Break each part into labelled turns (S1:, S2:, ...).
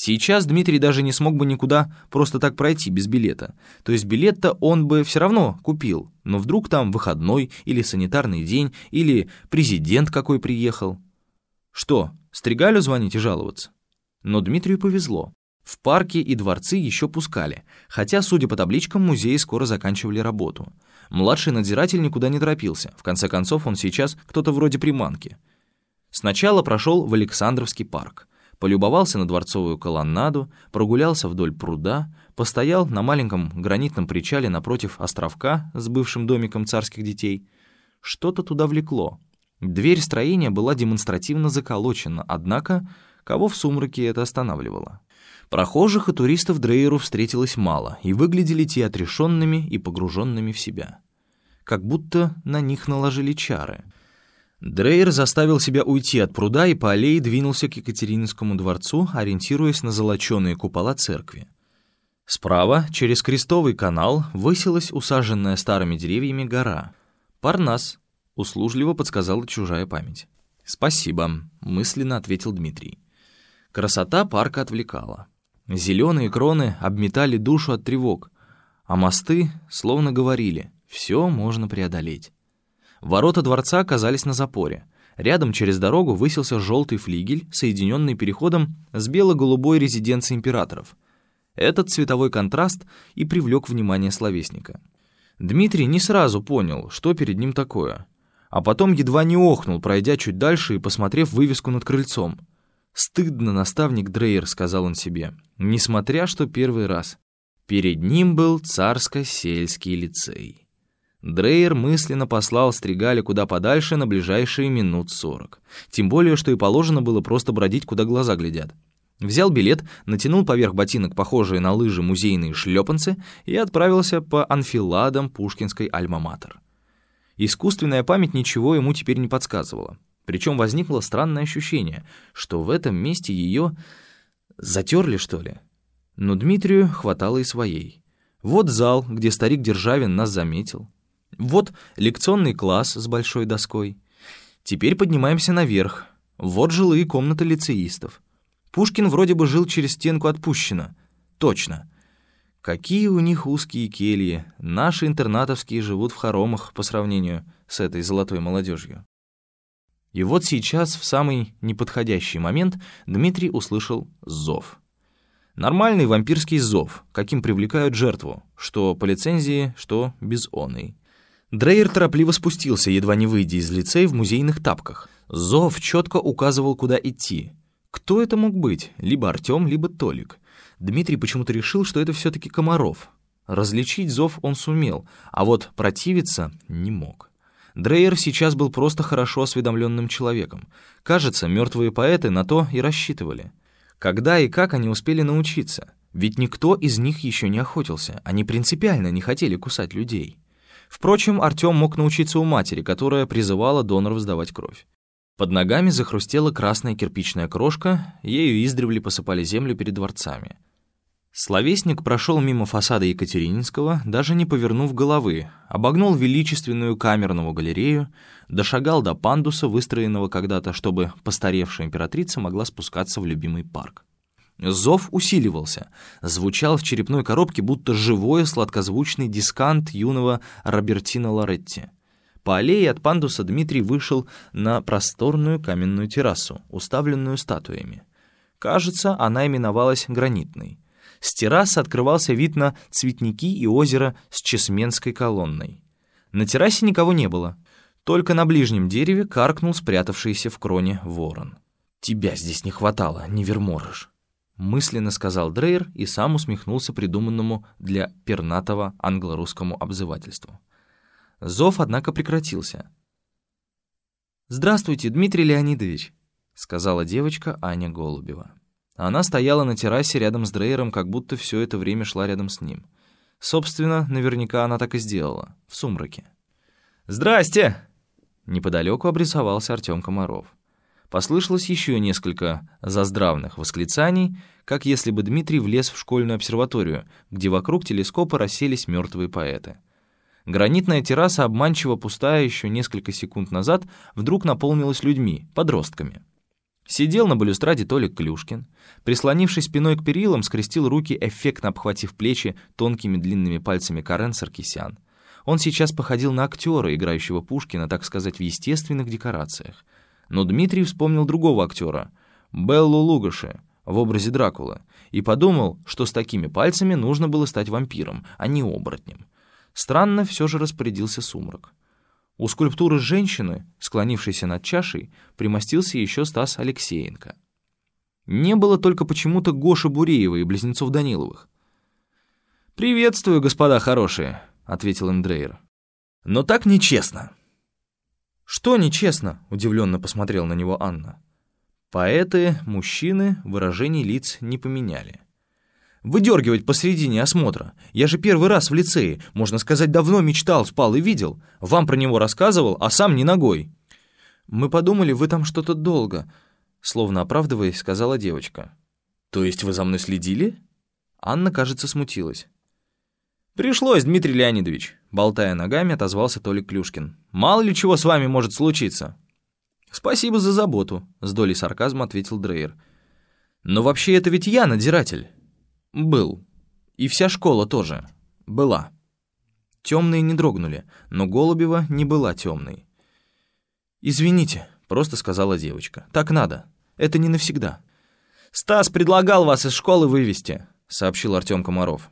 S1: Сейчас Дмитрий даже не смог бы никуда просто так пройти без билета. То есть билет-то он бы все равно купил, но вдруг там выходной или санитарный день, или президент какой приехал. Что, Стригалю звонить и жаловаться? Но Дмитрию повезло. В парке и дворцы еще пускали, хотя, судя по табличкам, музеи скоро заканчивали работу. Младший надзиратель никуда не торопился, в конце концов он сейчас кто-то вроде приманки. Сначала прошел в Александровский парк полюбовался на дворцовую колоннаду, прогулялся вдоль пруда, постоял на маленьком гранитном причале напротив островка с бывшим домиком царских детей. Что-то туда влекло. Дверь строения была демонстративно заколочена, однако кого в сумраке это останавливало? Прохожих и туристов Дрейеру встретилось мало, и выглядели те отрешенными и погруженными в себя. Как будто на них наложили чары — Дрейер заставил себя уйти от пруда и по аллее двинулся к Екатерининскому дворцу, ориентируясь на золоченые купола церкви. Справа, через крестовый канал, высилась усаженная старыми деревьями гора. «Парнас», — услужливо подсказала чужая память. «Спасибо», — мысленно ответил Дмитрий. Красота парка отвлекала. Зеленые кроны обметали душу от тревог, а мосты словно говорили «все можно преодолеть». Ворота дворца оказались на запоре. Рядом через дорогу высился желтый флигель, соединенный переходом с бело-голубой резиденцией императоров. Этот цветовой контраст и привлек внимание словесника. Дмитрий не сразу понял, что перед ним такое, а потом едва не охнул, пройдя чуть дальше и посмотрев вывеску над крыльцом. «Стыдно, наставник Дрейер», — сказал он себе, несмотря что первый раз. Перед ним был царско-сельский лицей. Дрейер мысленно послал Стригали куда подальше на ближайшие минут сорок. Тем более, что и положено было просто бродить, куда глаза глядят. Взял билет, натянул поверх ботинок похожие на лыжи музейные шлепанцы и отправился по анфиладам Пушкинской альма-матер. Искусственная память ничего ему теперь не подсказывала. Причем возникло странное ощущение, что в этом месте ее затерли, что ли. Но Дмитрию хватало и своей. Вот зал, где старик Державин нас заметил. Вот лекционный класс с большой доской. Теперь поднимаемся наверх. Вот жилые комнаты лицеистов. Пушкин вроде бы жил через стенку от Пущина. Точно. Какие у них узкие кельи. Наши интернатовские живут в хоромах по сравнению с этой золотой молодежью. И вот сейчас, в самый неподходящий момент, Дмитрий услышал зов. Нормальный вампирский зов, каким привлекают жертву, что по лицензии, что без оной. Дрейер торопливо спустился, едва не выйдя из лицея в музейных тапках. Зов четко указывал, куда идти. Кто это мог быть? Либо Артем, либо Толик. Дмитрий почему-то решил, что это все-таки Комаров. Различить зов он сумел, а вот противиться не мог. Дрейер сейчас был просто хорошо осведомленным человеком. Кажется, мертвые поэты на то и рассчитывали. Когда и как они успели научиться? Ведь никто из них еще не охотился, они принципиально не хотели кусать людей. Впрочем, Артем мог научиться у матери, которая призывала доноров сдавать кровь. Под ногами захрустела красная кирпичная крошка, ею издревле посыпали землю перед дворцами. Словесник прошел мимо фасада Екатерининского, даже не повернув головы, обогнул величественную камерную галерею, дошагал до пандуса, выстроенного когда-то, чтобы постаревшая императрица могла спускаться в любимый парк. Зов усиливался, звучал в черепной коробке, будто живой сладкозвучный дискант юного Робертино Лоретти. По аллее от пандуса Дмитрий вышел на просторную каменную террасу, уставленную статуями. Кажется, она именовалась гранитной. С террасы открывался вид на цветники и озеро с чесменской колонной. На террасе никого не было. Только на ближнем дереве каркнул спрятавшийся в кроне ворон. «Тебя здесь не хватало, не верморыш» мысленно сказал Дрейер и сам усмехнулся придуманному для пернатого англо-русскому обзывательству. Зов, однако, прекратился. «Здравствуйте, Дмитрий Леонидович», — сказала девочка Аня Голубева. Она стояла на террасе рядом с Дрейером, как будто все это время шла рядом с ним. Собственно, наверняка она так и сделала, в сумраке. «Здрасте!» Неподалеку обрисовался Артем Комаров. Послышалось еще несколько заздравных восклицаний, как если бы Дмитрий влез в школьную обсерваторию, где вокруг телескопа расселись мертвые поэты. Гранитная терраса, обманчиво пустая еще несколько секунд назад, вдруг наполнилась людьми, подростками. Сидел на балюстраде Толик Клюшкин. Прислонившись спиной к перилам, скрестил руки, эффектно обхватив плечи тонкими длинными пальцами Карен Саркисян. Он сейчас походил на актера, играющего Пушкина, так сказать, в естественных декорациях. Но Дмитрий вспомнил другого актера, Беллу Лугаши, в образе Дракулы, и подумал, что с такими пальцами нужно было стать вампиром, а не оборотнем. Странно все же распорядился сумрак. У скульптуры женщины, склонившейся над чашей, примостился еще Стас Алексеенко. Не было только почему-то Гоши Буреева и близнецов Даниловых. «Приветствую, господа хорошие», — ответил им. «Но так нечестно». «Что нечестно?» — удивленно посмотрел на него Анна. Поэты, мужчины выражений лиц не поменяли. Выдергивать посредине осмотра. Я же первый раз в лицее, можно сказать, давно мечтал, спал и видел. Вам про него рассказывал, а сам не ногой. Мы подумали, вы там что-то долго, словно оправдываясь, сказала девочка. То есть вы за мной следили? Анна, кажется, смутилась. «Пришлось, Дмитрий Леонидович», — болтая ногами, отозвался Толик Клюшкин. «Мало ли чего с вами может случиться». «Спасибо за заботу», — с долей сарказма ответил Дрейер. «Но вообще это ведь я надзиратель». «Был. И вся школа тоже. Была». Темные не дрогнули, но Голубева не была темной. «Извините», — просто сказала девочка. «Так надо. Это не навсегда». «Стас предлагал вас из школы вывести», — сообщил Артем Комаров.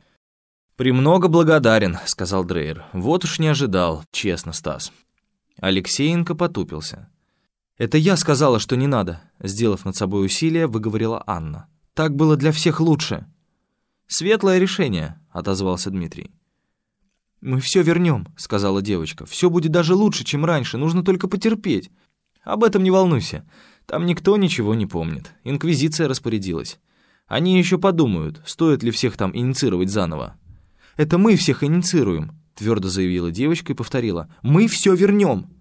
S1: «Премного благодарен», — сказал Дрейер. «Вот уж не ожидал, честно, Стас». Алексеенко потупился. «Это я сказала, что не надо», — сделав над собой усилие, выговорила Анна. «Так было для всех лучше». «Светлое решение», — отозвался Дмитрий. «Мы все вернем», — сказала девочка. «Все будет даже лучше, чем раньше, нужно только потерпеть». «Об этом не волнуйся. Там никто ничего не помнит. Инквизиция распорядилась. Они еще подумают, стоит ли всех там инициировать заново». «Это мы всех инициируем», — твердо заявила девочка и повторила. «Мы все вернем».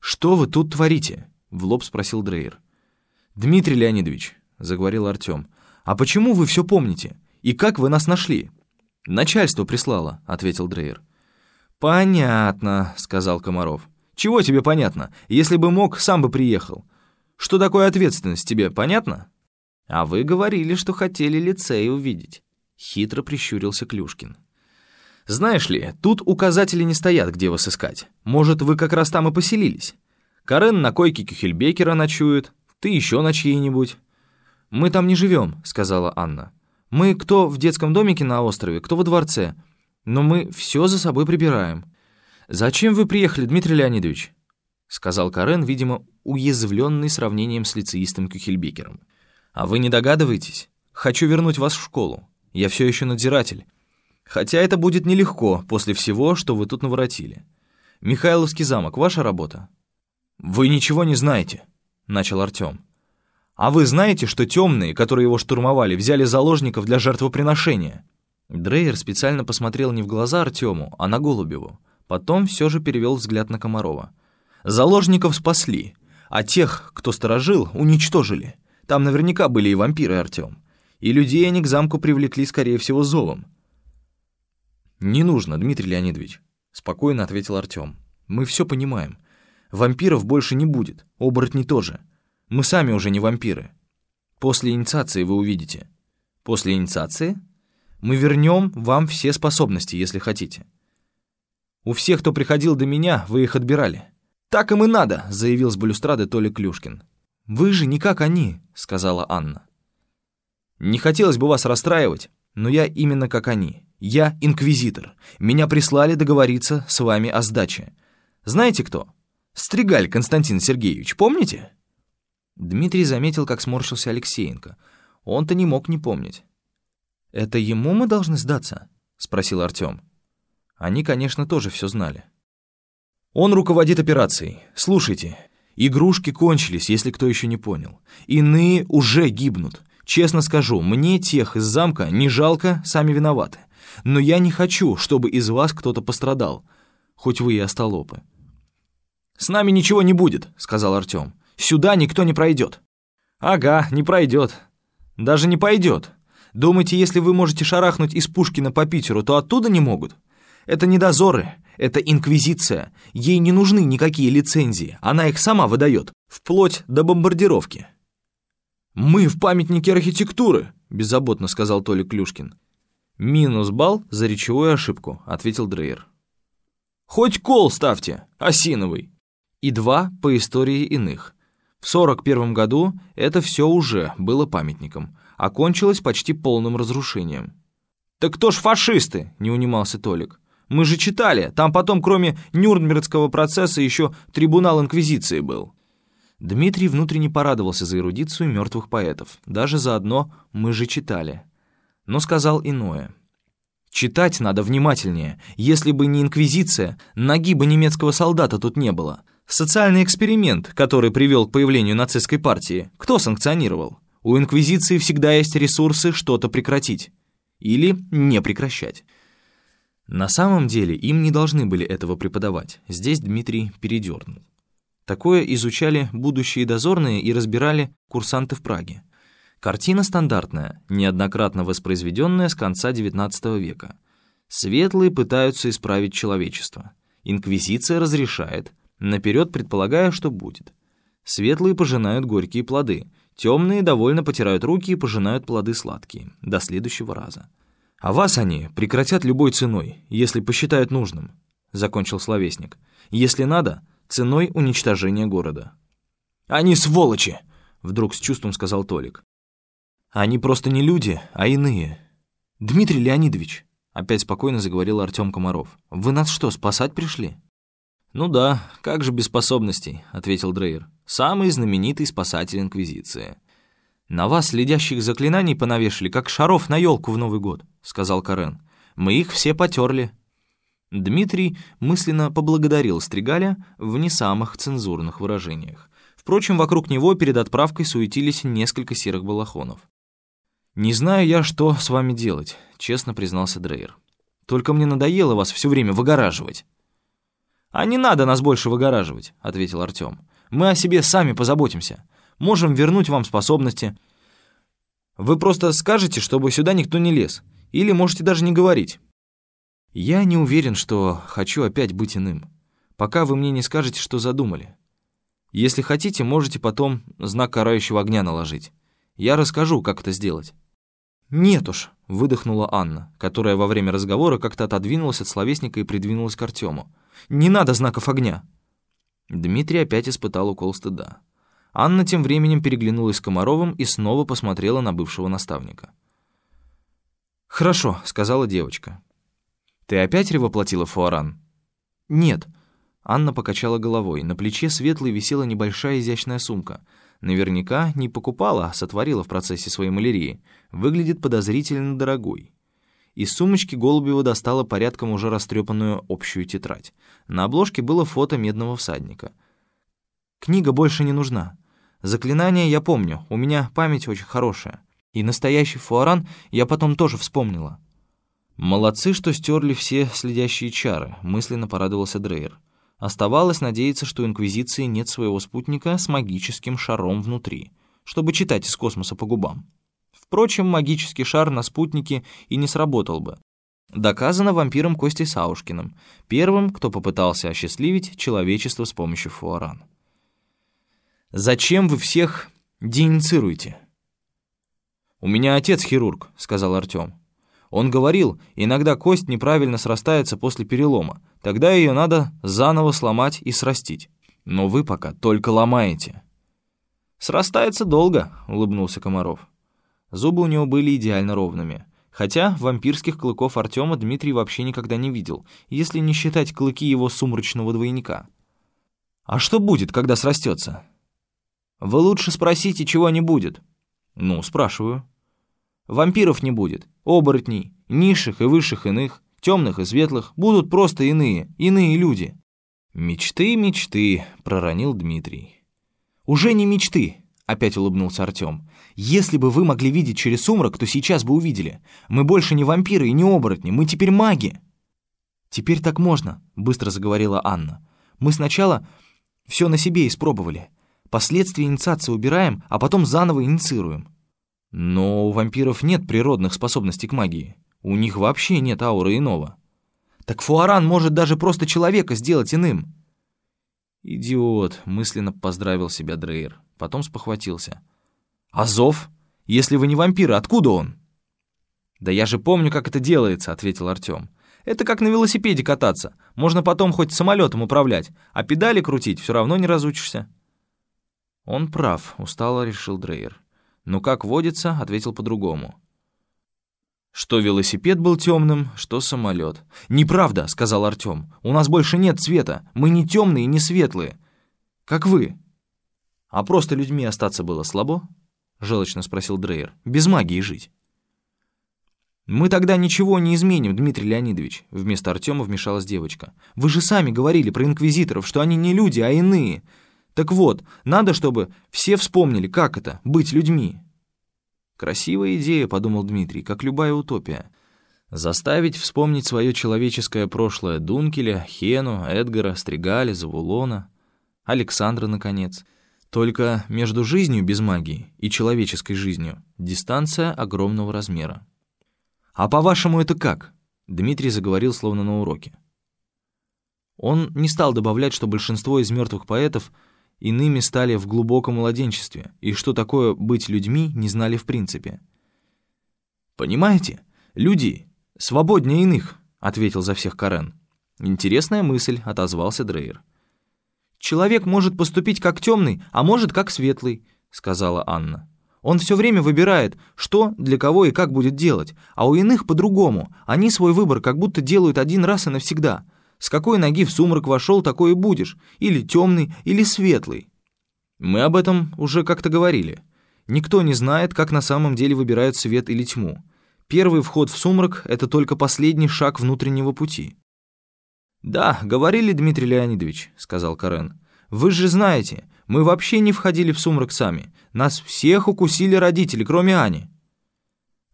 S1: «Что вы тут творите?» — в лоб спросил Дрейер. «Дмитрий Леонидович», — заговорил Артем, — «а почему вы все помните? И как вы нас нашли?» «Начальство прислало», — ответил Дрейер. «Понятно», — сказал Комаров. «Чего тебе понятно? Если бы мог, сам бы приехал. Что такое ответственность, тебе понятно?» «А вы говорили, что хотели лицей увидеть», — хитро прищурился Клюшкин. «Знаешь ли, тут указатели не стоят, где вас искать. Может, вы как раз там и поселились. Карен на койке Кюхельбекера ночует, ты еще на чьей-нибудь». «Мы там не живем», — сказала Анна. Мы кто в детском домике на острове, кто во дворце. Но мы все за собой прибираем. Зачем вы приехали, Дмитрий Леонидович?» Сказал Карен, видимо, уязвленный сравнением с лицеистом Кюхельбекером. «А вы не догадываетесь? Хочу вернуть вас в школу. Я все еще надзиратель. Хотя это будет нелегко после всего, что вы тут наворотили. Михайловский замок — ваша работа?» «Вы ничего не знаете», — начал Артем. А вы знаете, что темные, которые его штурмовали, взяли заложников для жертвоприношения?» Дрейер специально посмотрел не в глаза Артему, а на Голубеву. Потом все же перевел взгляд на Комарова. «Заложников спасли, а тех, кто сторожил, уничтожили. Там наверняка были и вампиры, Артем. И людей они к замку привлекли, скорее всего, зовом». «Не нужно, Дмитрий Леонидович», — спокойно ответил Артем. «Мы все понимаем. Вампиров больше не будет, оборотней тоже. Мы сами уже не вампиры. После инициации вы увидите. После инициации мы вернем вам все способности, если хотите. У всех, кто приходил до меня, вы их отбирали. Так им и надо, заявил с балюстрады Толя Клюшкин. Вы же не как они, сказала Анна. Не хотелось бы вас расстраивать, но я именно как они. Я инквизитор. Меня прислали договориться с вами о сдаче. Знаете кто? Стригаль Константин Сергеевич, помните? Дмитрий заметил, как сморщился Алексеенко. Он-то не мог не помнить. «Это ему мы должны сдаться?» — спросил Артем. Они, конечно, тоже все знали. «Он руководит операцией. Слушайте, игрушки кончились, если кто еще не понял. Иные уже гибнут. Честно скажу, мне тех из замка не жалко, сами виноваты. Но я не хочу, чтобы из вас кто-то пострадал, хоть вы и остолопы». «С нами ничего не будет», — сказал Артем. Сюда никто не пройдет». «Ага, не пройдет. Даже не пойдет. Думаете, если вы можете шарахнуть из Пушкина по Питеру, то оттуда не могут? Это не дозоры, это инквизиция. Ей не нужны никакие лицензии, она их сама выдает, вплоть до бомбардировки». «Мы в памятнике архитектуры», — беззаботно сказал Толик Клюшкин. «Минус балл за речевую ошибку», — ответил Дрейер. «Хоть кол ставьте, осиновый». И два по истории иных. В 41 году это все уже было памятником, а кончилось почти полным разрушением. «Так кто ж фашисты?» — не унимался Толик. «Мы же читали, там потом кроме Нюрнбергского процесса еще трибунал Инквизиции был». Дмитрий внутренне порадовался за эрудицию мертвых поэтов. Даже заодно «мы же читали». Но сказал иное. «Читать надо внимательнее. Если бы не инквизиция, ноги бы немецкого солдата тут не было. Социальный эксперимент, который привел к появлению нацистской партии, кто санкционировал? У инквизиции всегда есть ресурсы что-то прекратить. Или не прекращать». На самом деле им не должны были этого преподавать. Здесь Дмитрий передернул. Такое изучали будущие дозорные и разбирали курсанты в Праге. Картина стандартная, неоднократно воспроизведенная с конца XIX века. Светлые пытаются исправить человечество. Инквизиция разрешает, наперед предполагая, что будет. Светлые пожинают горькие плоды, темные довольно потирают руки и пожинают плоды сладкие. До следующего раза. А вас они прекратят любой ценой, если посчитают нужным, закончил словесник. Если надо, ценой уничтожения города. «Они сволочи!» — вдруг с чувством сказал Толик. «Они просто не люди, а иные. Дмитрий Леонидович!» — опять спокойно заговорил Артем Комаров. «Вы нас что, спасать пришли?» «Ну да, как же без способностей», — ответил Дрейер. «Самый знаменитый спасатель Инквизиции». «На вас следящих заклинаний понавешали, как шаров на елку в Новый год», — сказал Карен. «Мы их все потерли. Дмитрий мысленно поблагодарил Стригаля в не самых цензурных выражениях. Впрочем, вокруг него перед отправкой суетились несколько серых балахонов. «Не знаю я, что с вами делать», — честно признался Дрейер. «Только мне надоело вас все время выгораживать». «А не надо нас больше выгораживать», — ответил Артем. «Мы о себе сами позаботимся. Можем вернуть вам способности. Вы просто скажете, чтобы сюда никто не лез. Или можете даже не говорить. Я не уверен, что хочу опять быть иным, пока вы мне не скажете, что задумали. Если хотите, можете потом знак карающего огня наложить. Я расскажу, как это сделать». «Нет уж», — выдохнула Анна, которая во время разговора как-то отодвинулась от словесника и придвинулась к Артему. «Не надо знаков огня!» Дмитрий опять испытал укол стыда. Анна тем временем переглянулась с Комаровым и снова посмотрела на бывшего наставника. «Хорошо», — сказала девочка. «Ты опять ревоплотила фуаран?» «Нет». Анна покачала головой. На плече светлой висела небольшая изящная сумка. Наверняка не покупала, а сотворила в процессе своей малярии. Выглядит подозрительно дорогой. Из сумочки Голубева достала порядком уже растрепанную общую тетрадь. На обложке было фото медного всадника. «Книга больше не нужна. Заклинание я помню, у меня память очень хорошая. И настоящий фуаран я потом тоже вспомнила». «Молодцы, что стерли все следящие чары», — мысленно порадовался Дрейер. Оставалось надеяться, что у Инквизиции нет своего спутника с магическим шаром внутри, чтобы читать из космоса по губам. Впрочем, магический шар на спутнике и не сработал бы. Доказано вампиром Костей Саушкиным, первым, кто попытался осчастливить человечество с помощью фуаран. «Зачем вы всех деиницируете?» «У меня отец хирург», — сказал Артём. Он говорил, иногда кость неправильно срастается после перелома, тогда ее надо заново сломать и срастить. Но вы пока только ломаете». «Срастается долго», — улыбнулся Комаров. Зубы у него были идеально ровными. Хотя вампирских клыков Артема Дмитрий вообще никогда не видел, если не считать клыки его сумрачного двойника. «А что будет, когда срастется?» «Вы лучше спросите, чего не будет». «Ну, спрашиваю». Вампиров не будет, оборотней, низших и высших иных, темных и светлых, будут просто иные, иные люди». «Мечты, мечты», — проронил Дмитрий. «Уже не мечты», — опять улыбнулся Артем. «Если бы вы могли видеть через сумрак, то сейчас бы увидели. Мы больше не вампиры и не оборотни, мы теперь маги». «Теперь так можно», — быстро заговорила Анна. «Мы сначала все на себе испробовали. Последствия инициации убираем, а потом заново инициируем. Но у вампиров нет природных способностей к магии. У них вообще нет ауры иного. Так Фуаран может даже просто человека сделать иным. «Идиот», — мысленно поздравил себя Дрейер. Потом спохватился. Азов? Если вы не вампиры, откуда он?» «Да я же помню, как это делается», — ответил Артем. «Это как на велосипеде кататься. Можно потом хоть самолетом управлять, а педали крутить все равно не разучишься». «Он прав», — устало решил Дрейер. «Но как водится», — ответил по-другому. Что велосипед был темным, что самолет. «Неправда», — сказал Артем. «У нас больше нет цвета. Мы не темные не светлые. Как вы». «А просто людьми остаться было слабо?» — желчно спросил Дрейер. «Без магии жить». «Мы тогда ничего не изменим, Дмитрий Леонидович», — вместо Артема вмешалась девочка. «Вы же сами говорили про инквизиторов, что они не люди, а иные. Так вот, надо, чтобы все вспомнили, как это — быть людьми». «Красивая идея», — подумал Дмитрий, — «как любая утопия». Заставить вспомнить свое человеческое прошлое Дункеля, Хену, Эдгара, Стригаля, Завулона, Александра, наконец. Только между жизнью без магии и человеческой жизнью дистанция огромного размера. «А по-вашему это как?» Дмитрий заговорил словно на уроке. Он не стал добавлять, что большинство из мертвых поэтов иными стали в глубоком младенчестве, и что такое быть людьми не знали в принципе. «Понимаете, люди свободнее иных», — ответил за всех Карен. «Интересная мысль», — отозвался Дрейер. «Человек может поступить как темный, а может как светлый», — сказала Анна. Он все время выбирает, что, для кого и как будет делать, а у иных по-другому. Они свой выбор как будто делают один раз и навсегда. С какой ноги в сумрак вошел, такой и будешь. Или темный, или светлый. Мы об этом уже как-то говорили. Никто не знает, как на самом деле выбирают свет или тьму. Первый вход в сумрак — это только последний шаг внутреннего пути. «Да, говорили, Дмитрий Леонидович», — сказал Карен. «Вы же знаете, мы вообще не входили в сумрак сами. Нас всех укусили родители, кроме Ани».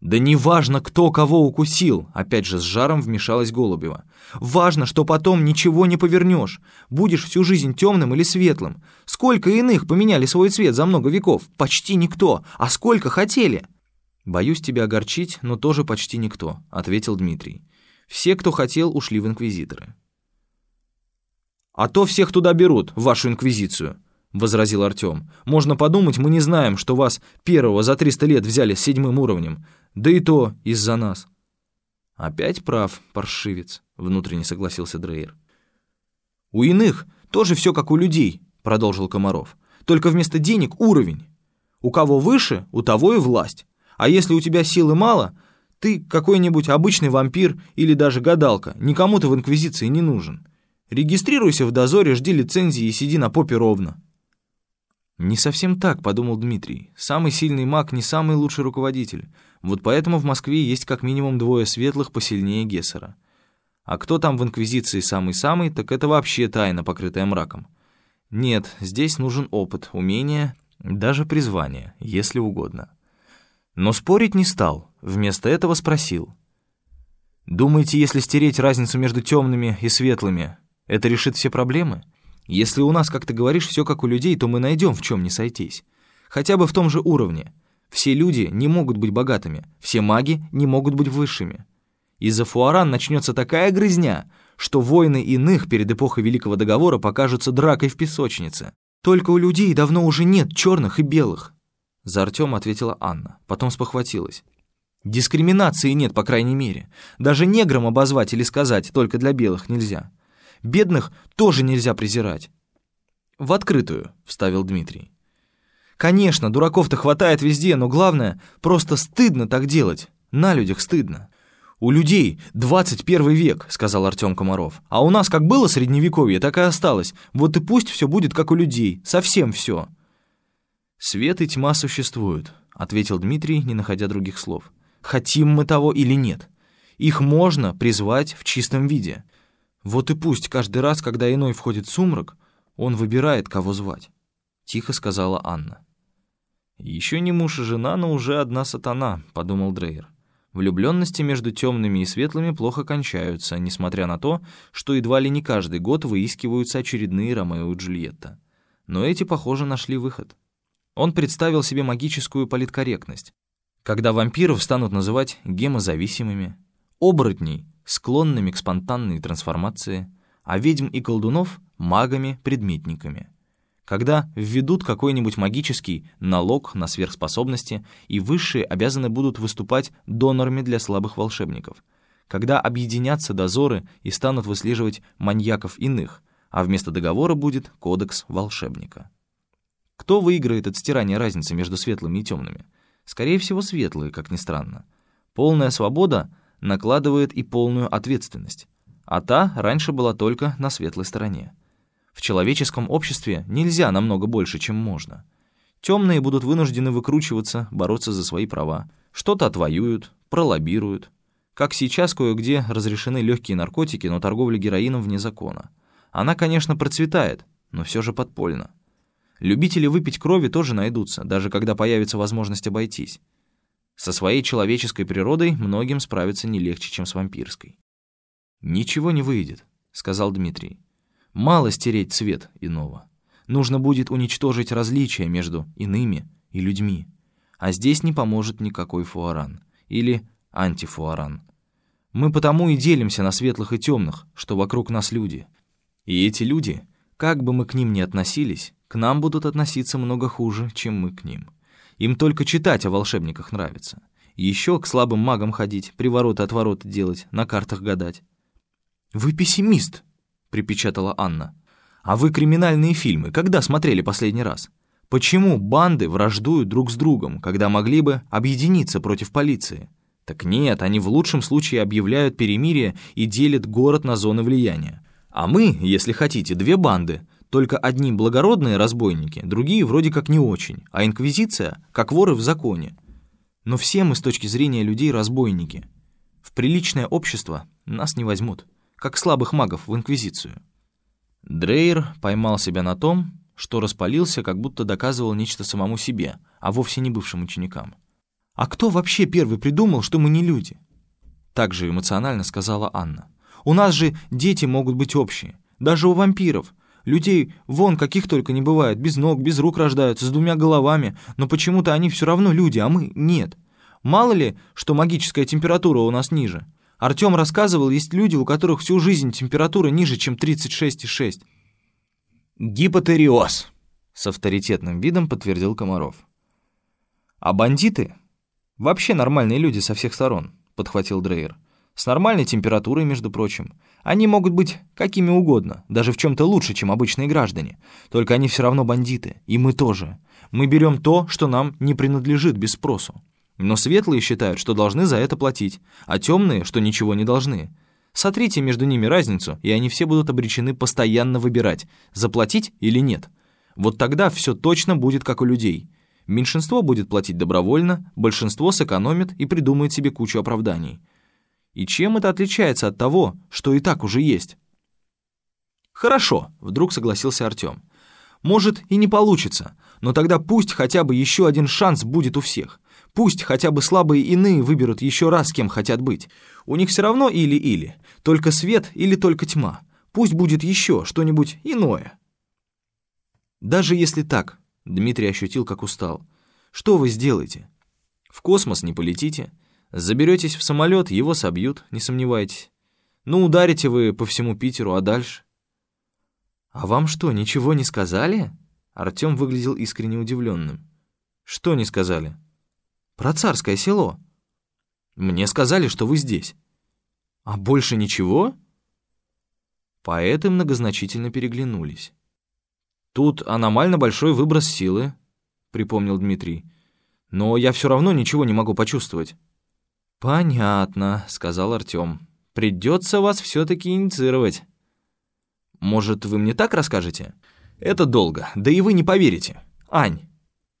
S1: «Да не важно, кто кого укусил», — опять же с жаром вмешалась Голубева. «Важно, что потом ничего не повернешь. Будешь всю жизнь темным или светлым. Сколько иных поменяли свой цвет за много веков? Почти никто. А сколько хотели?» «Боюсь тебя огорчить, но тоже почти никто», — ответил Дмитрий. «Все, кто хотел, ушли в инквизиторы». «А то всех туда берут, в вашу инквизицию», возразил Артем. «Можно подумать, мы не знаем, что вас первого за 300 лет взяли с седьмым уровнем. Да и то из-за нас». «Опять прав, паршивец», — внутренне согласился Дрейер. «У иных тоже все как у людей», — продолжил Комаров. «Только вместо денег уровень. У кого выше, у того и власть. А если у тебя силы мало, ты какой-нибудь обычный вампир или даже гадалка, никому ты в Инквизиции не нужен. Регистрируйся в дозоре, жди лицензии и сиди на попе ровно». «Не совсем так», — подумал Дмитрий. «Самый сильный маг не самый лучший руководитель. Вот поэтому в Москве есть как минимум двое светлых посильнее Гессера. А кто там в Инквизиции самый-самый, так это вообще тайна, покрытая мраком. Нет, здесь нужен опыт, умение, даже призвание, если угодно». Но спорить не стал, вместо этого спросил. «Думаете, если стереть разницу между темными и светлыми, это решит все проблемы?» Если у нас, как ты говоришь, все как у людей, то мы найдем в чем не сойтись. Хотя бы в том же уровне. Все люди не могут быть богатыми, все маги не могут быть высшими. Из-за фуаран начнется такая грызня, что войны иных перед эпохой Великого Договора покажутся дракой в песочнице. Только у людей давно уже нет черных и белых. За Артема ответила Анна, потом спохватилась. Дискриминации нет, по крайней мере. Даже неграм обозвать или сказать только для белых нельзя. Бедных тоже нельзя презирать». «В открытую», — вставил Дмитрий. «Конечно, дураков-то хватает везде, но главное, просто стыдно так делать. На людях стыдно». «У людей 21 век», — сказал Артем Комаров. «А у нас как было средневековье, так и осталось. Вот и пусть все будет как у людей. Совсем все». «Свет и тьма существуют», — ответил Дмитрий, не находя других слов. «Хотим мы того или нет. Их можно призвать в чистом виде. Вот и пусть каждый раз, когда иной входит в сумрак, он выбирает, кого звать», — тихо сказала Анна. «Еще не муж и жена, но уже одна сатана», — подумал Дрейер. Влюбленности между темными и светлыми плохо кончаются, несмотря на то, что едва ли не каждый год выискиваются очередные Ромео и Джульетта. Но эти, похоже, нашли выход. Он представил себе магическую политкорректность, когда вампиров станут называть гемозависимыми, оборотней склонными к спонтанной трансформации, а ведьм и колдунов — магами-предметниками. когда введут какой-нибудь магический налог на сверхспособности, и высшие обязаны будут выступать донорами для слабых волшебников, когда объединятся дозоры и станут выслеживать маньяков иных, а вместо договора будет кодекс волшебника. Кто выиграет от стирания разницы между светлыми и темными? Скорее всего, светлые, как ни странно. Полная свобода накладывает и полную ответственность, а та раньше была только на светлой стороне. В человеческом обществе нельзя намного больше, чем можно. Темные будут вынуждены выкручиваться, бороться за свои права. Что-то отвоюют, пролоббируют. Как сейчас кое-где разрешены легкие наркотики, но торговля героином вне закона. Она, конечно, процветает, но все же подпольно. Любители выпить крови тоже найдутся, даже когда появится возможность обойтись. Со своей человеческой природой многим справиться не легче, чем с вампирской. «Ничего не выйдет», — сказал Дмитрий. Мало стереть цвет иного. Нужно будет уничтожить различия между иными и людьми. А здесь не поможет никакой фуаран. Или антифуаран. Мы потому и делимся на светлых и темных, что вокруг нас люди. И эти люди, как бы мы к ним ни относились, к нам будут относиться много хуже, чем мы к ним. Им только читать о волшебниках нравится. Еще к слабым магам ходить, привороты-отвороты делать, на картах гадать. «Вы пессимист», припечатала Анна. «А вы криминальные фильмы когда смотрели последний раз? Почему банды враждуют друг с другом, когда могли бы объединиться против полиции? Так нет, они в лучшем случае объявляют перемирие и делят город на зоны влияния. А мы, если хотите, две банды, только одни благородные разбойники, другие вроде как не очень, а инквизиция как воры в законе. Но все мы с точки зрения людей разбойники. В приличное общество нас не возьмут» как слабых магов в Инквизицию. Дрейер поймал себя на том, что распалился, как будто доказывал нечто самому себе, а вовсе не бывшим ученикам. «А кто вообще первый придумал, что мы не люди?» Так же эмоционально сказала Анна. «У нас же дети могут быть общие, даже у вампиров. Людей вон каких только не бывает, без ног, без рук рождаются, с двумя головами, но почему-то они все равно люди, а мы нет. Мало ли, что магическая температура у нас ниже. Артем рассказывал, есть люди, у которых всю жизнь температура ниже, чем 36,6. «Гипотериоз», — с авторитетным видом подтвердил Комаров. «А бандиты? Вообще нормальные люди со всех сторон», — подхватил Дрейер. «С нормальной температурой, между прочим. Они могут быть какими угодно, даже в чем-то лучше, чем обычные граждане. Только они все равно бандиты, и мы тоже. Мы берем то, что нам не принадлежит без спросу. Но светлые считают, что должны за это платить, а темные, что ничего не должны. Сотрите между ними разницу, и они все будут обречены постоянно выбирать, заплатить или нет. Вот тогда все точно будет как у людей. Меньшинство будет платить добровольно, большинство сэкономит и придумает себе кучу оправданий. И чем это отличается от того, что и так уже есть? «Хорошо», — вдруг согласился Артем. «Может, и не получится, но тогда пусть хотя бы еще один шанс будет у всех. Пусть хотя бы слабые иные выберут еще раз, кем хотят быть. У них все равно или-или. Только свет или только тьма. Пусть будет еще что-нибудь иное. Даже если так, Дмитрий ощутил, как устал. Что вы сделаете? В космос не полетите. Заберетесь в самолет, его собьют, не сомневайтесь. Ну, ударите вы по всему Питеру, а дальше? А вам что, ничего не сказали? Артем выглядел искренне удивленным. Что не сказали? Про царское село. Мне сказали, что вы здесь. А больше ничего? Поэты многозначительно переглянулись. Тут аномально большой выброс силы, припомнил Дмитрий. Но я все равно ничего не могу почувствовать. Понятно, сказал Артем. Придется вас все-таки инициировать. Может, вы мне так расскажете? Это долго, да и вы не поверите. Ань.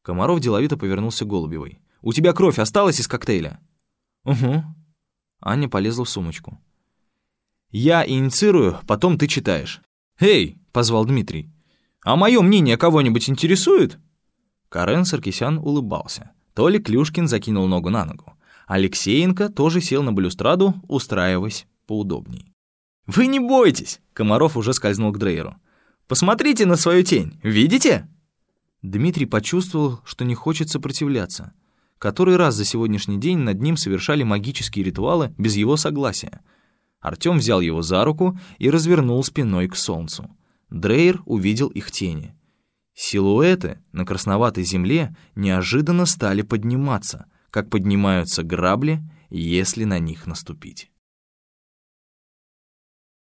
S1: Комаров деловито повернулся Голубевой. У тебя кровь осталась из коктейля?» «Угу». Аня полезла в сумочку. «Я инициирую, потом ты читаешь». «Эй!» — позвал Дмитрий. «А мое мнение кого-нибудь интересует?» Карен Саркисян улыбался. Толик Клюшкин закинул ногу на ногу. Алексеенко тоже сел на балюстраду, устраиваясь поудобней. «Вы не бойтесь!» — Комаров уже скользнул к Дрейеру. «Посмотрите на свою тень, видите?» Дмитрий почувствовал, что не хочет сопротивляться. Который раз за сегодняшний день над ним совершали магические ритуалы без его согласия. Артем взял его за руку и развернул спиной к солнцу. Дрейер увидел их тени. Силуэты на красноватой земле неожиданно стали подниматься, как поднимаются грабли, если на них наступить.